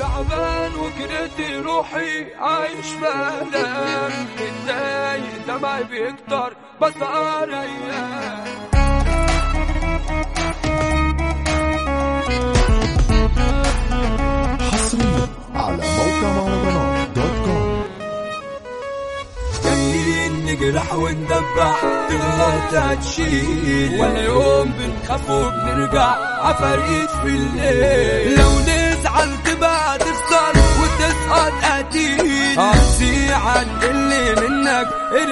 تعبان وكرهت روحي عايش بألم متضايق دمعي بيكتر بسهر أيام حصريا على موقع دوت كوم نجرح وندبح تغلط هتشيل ولا يوم بنخاف وبنرجع عفاريت في الليل. لو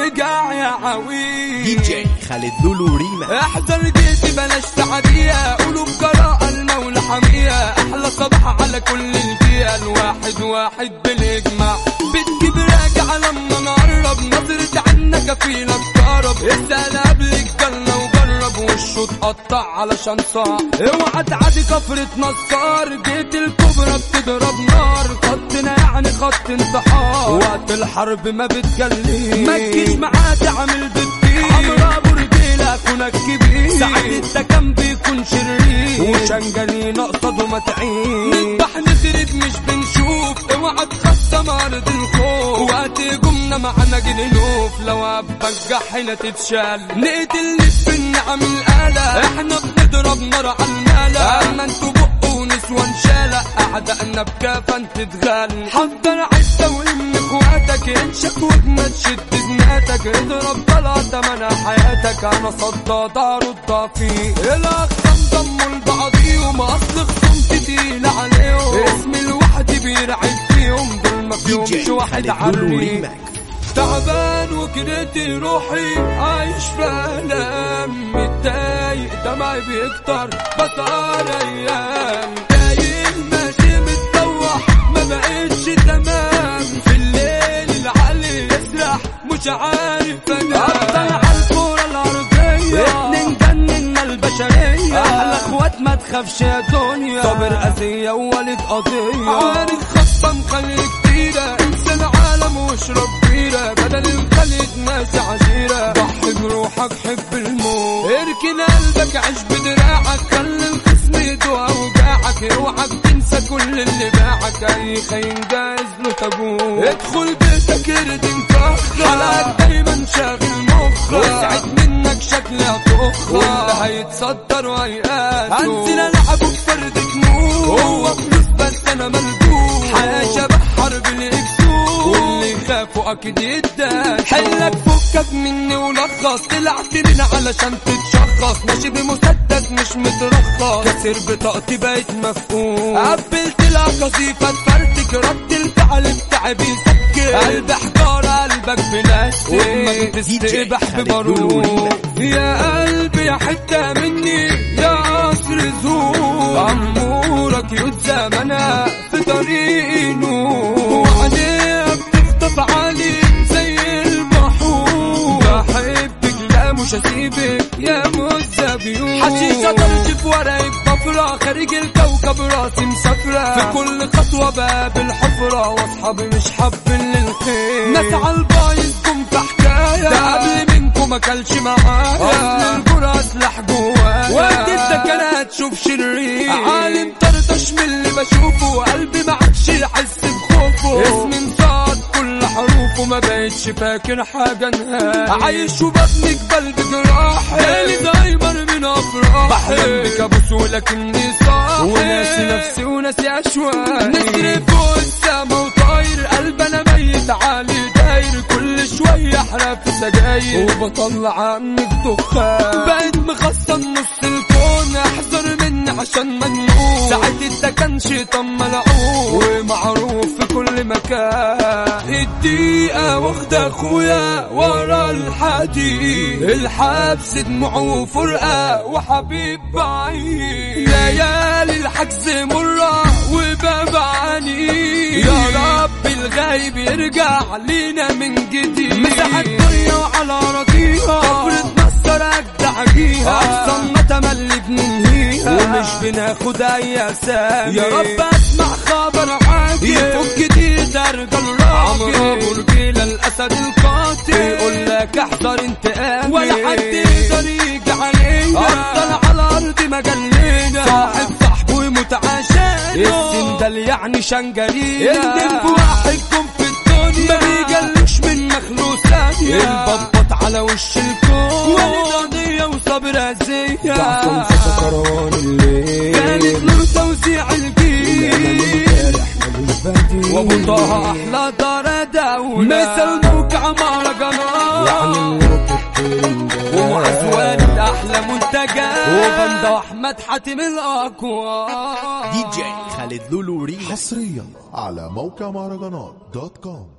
ارجع يا عويل دي جي خالد لولو ريما. احذر جيتي بلاش تعدية قلوب جراء المولى حمية. أحلى صباح على كل الجية الواحد واحد بالإجماع. بتجيب راجع لما نقرب نظرة عنك فينا تقرب اسأل قبلك جنة وجرب وشه اتقطع علشان صعب اوعى تعدي كفرة نصار جيت الكبرى بتضرب نار. خط انتحار. وقت الحرب ما بتجلي ما تجيش معاه تعمل بالدين عمرها برجيلة كونك كبير. ساعات التكم بيكون شرير. وشنجلين اقصد وما تعين نذبح نخرب مش بنشوف. اوعى تخصم أرض الخوف. وقت جمنا معانا جنوف لو ابك جحنا تتشال. نقتل نصف النعم الآلة. إحنا بنضرب نار على المالة أما أنتوا بقوا نسوان شالة اعدائنا بكافة تتغال حضر عزة وام اخواتك انشك واجمد شد جناتك اضرب طلعة منع حياتك. أنا صداد ارد فيه الاخصام ضموا لبعضيهم اصل خصوم تقيل عليهم اسم الواحد بيرعب فيهم دول ما فيهمش واحد عربي تعبان وكرهت روحي عايش في ألم دمعي بيكتر بسهر أيام. تايه ماشي متطوح ما بقتش تمام. في الليل العقل يسرح مش عارف على الكورة الأرضية. اتنين جننا البشرية. أحلى اخوات ما تخافش يا دنيا. صابر قاسية ووالد قضية. عارف خطة مخلي كتيرة انسى العالم واشرب بيرة. بدل الخليج ناس عشيرة ضحي بروحك حب الموت. عيش بدراعك خلي الخصم يدوى اوجاعك اوعك تنسى كل اللي باعك. أي خاين جايز له تابوت ادخل بيتك اردم حلقك دايما شاغل مخك. وسعت منك شكلها فخر واللي هيتصدر وهيقاسه هنزل ألعب بفرد جنود هو فلوس بس أنا ملدود حياة شبه حرب الاكسود واللي يخافوا أكيد يدان حلك فكك مني ولخص. طلعت لنا علشان تتشخص ماشي بمسدس مش مترخص كسر بطاقتي بقيت مفقود. قبلت لها قصيفة تفرتك رد الفعل بتاعي بيسكر قلب حجارة قلبك تستقبح خالد لولو ببارود. يا قلبي يا حتة مني يا قصر زور. أمورك يد زمنا في طريق نور. وعينيك بتخطف علي زي المحور. بحبك لا مش هسيبك يا مزبيون حشيشة ترجف ورقك بفرة خارج الكوكب راسي مسافرة في كل خطوة باب الحفرة واصحابي مش حابين للخير. ناس عالبايظ كم في حكاية ده قبل منكم ما كلش معايا. أصل الكرة سلاح جوايا. وقت السكنات شوف شرير. عالم طرطش من اللي بشوفه قلبي ما عادش يحس بخوفه. اسم حروفه ما بقتش فاكر حاجة نهائي عايش وببني جبال بجراحي ليلي دايما من أفراحي. بحلم بكابوس ولكني صاحي. وناسي نفسي وناسي اشواقي نسر فوق السما وطاير قلب أنا ميت عالي داير. كل شوية أحرق في سجاير. وبطلع عنك دخان بقيت مخصم نص الكون عشان مجنون. ساعة السكن شيطان ملعون. ومعروف في كل مكان. الدقيقة واخدة أخويا ورا الحديد. الحبس دموعه وفرقة وحبيب بعيد. ليالي الحجز مرة وباب عنيد يا رب الغايب يرجع لينا من جديد. مساحة الدنيا وعلى مصر اجدع جيها أحسن تملي بننهيها ومش بناخد اي اسامي يا رب أسمع خبر عاجل. يفك جديد ارجل راجل عمرو برجيل الأسد القاتل. يقول لك احذر انتقامي ولا حد يقدر يجي علينا. أفضل على الأرض مجلنا صاحب صاحبه يموت عشانه. السن ده مثل يعني شنجرينا الدب واحد كن في الدنيا. ما بيجلش من مخلوق ثانية البطبط على وش الكون. وابو طه أحلى دار دولة مثل موقع مهرجانات يعني الترند ومعز والد أحلى منتجات وبندا واحمد حاتم الأقوى. دي جي خالد لولو ريمكس حصريا على موقع مهرجانات دوت كوم.